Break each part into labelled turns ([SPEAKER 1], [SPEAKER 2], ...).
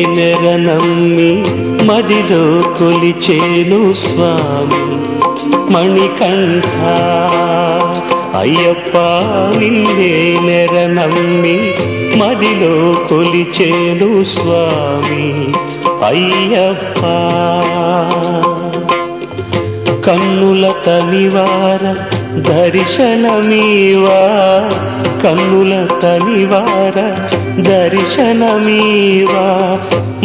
[SPEAKER 1] నిన్నే నెరనమ్మి మదిలో కొలిచేను స్వామి మణికంఠ. అయ్యప్ప నిన్నే నెరనమ్మి మదిలో కొలిచేను స్వామి అయ్యప్ప. కన్నుల తనివార దర్శనమీవా? కన్నుల తనివార దర్శనమీవా?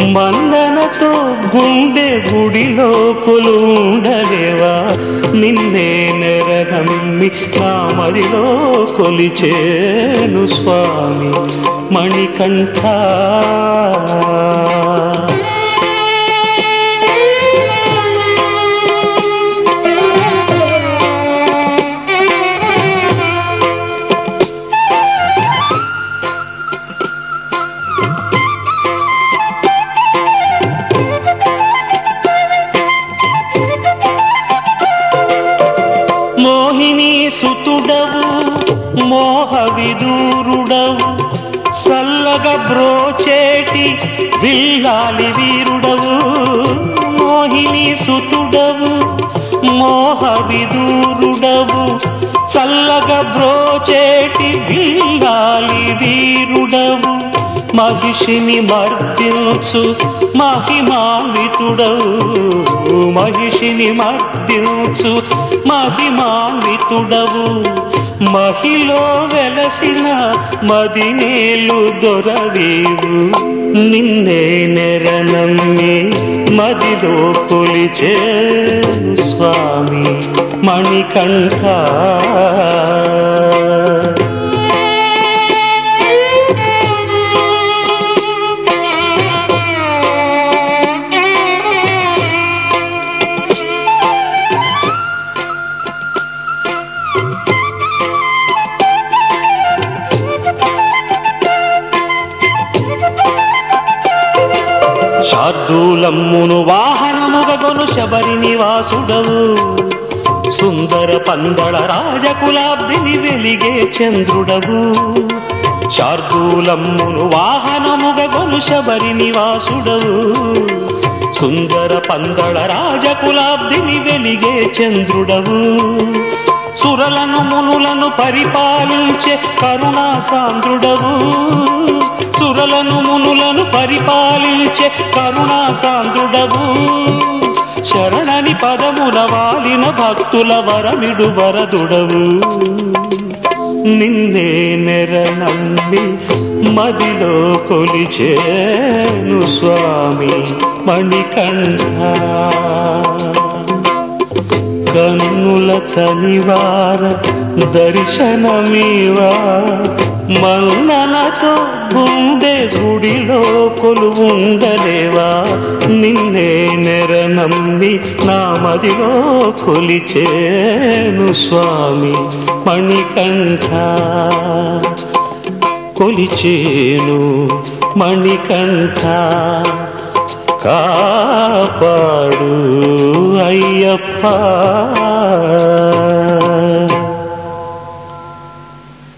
[SPEAKER 1] మందనతో గుండె గుడిలో కొలుండలేవా నిన్నే నెరనమ్మి నా మదిలో కొలిచేను స్వామి మణికంఠ. మోహ విదూరుడవు చల్లగా బ్రోచేటి విల్లాలి వీరుడవు. మోహిని సుతుడవు మోహ విదూరుడవు చల్లగా బ్రోచేటి విల్లాలి వీరుడవు. మహిషిని మర్దించు మహిమాన్వితుడవు. మహిషిని మర్దించు మహిమాన్వితుడవు. మహిలో వెలసిన మదినేలు దొరవీవు. నిన్నే నెరనమ్మి మదిలో కొలిచే స్వామి మణికంఠ. శార్దూలమ్మును వాహనముగొను శబరి నివాసుడవు. సుందర పందళ రాజకులాబ్దిని వెలిగే చంద్రుడవు. శార్దూలమ్మును వాహనముగొను శబరి నివాసుడవు. సుందర పందళ రాజకులాబ్దిని వెలిగే చంద్రుడవు. సురలను మునులను పరిపాలించే కరుణా సాంద్రుడవు సురలను మునులను పరిపాలించే కరుణా సాంద్రుడవు శరణని పదమున వాలిన భక్తుల వరమిడు వరదుడవు. నిన్నే నెరనమ్మి మదిలో కొలిచేను స్వామి మణికంఠ. కన్నుల తనివార దర్శనమీవా? మన్ననతో గుండె గుడిలో కొలువుండలేవా? నిన్నే నెరనమ్మి నా మదిలో కొలిచేను స్వామి మణికంఠ. కొలిచేను మణికంఠ. కాపాడు అయ్యప్ప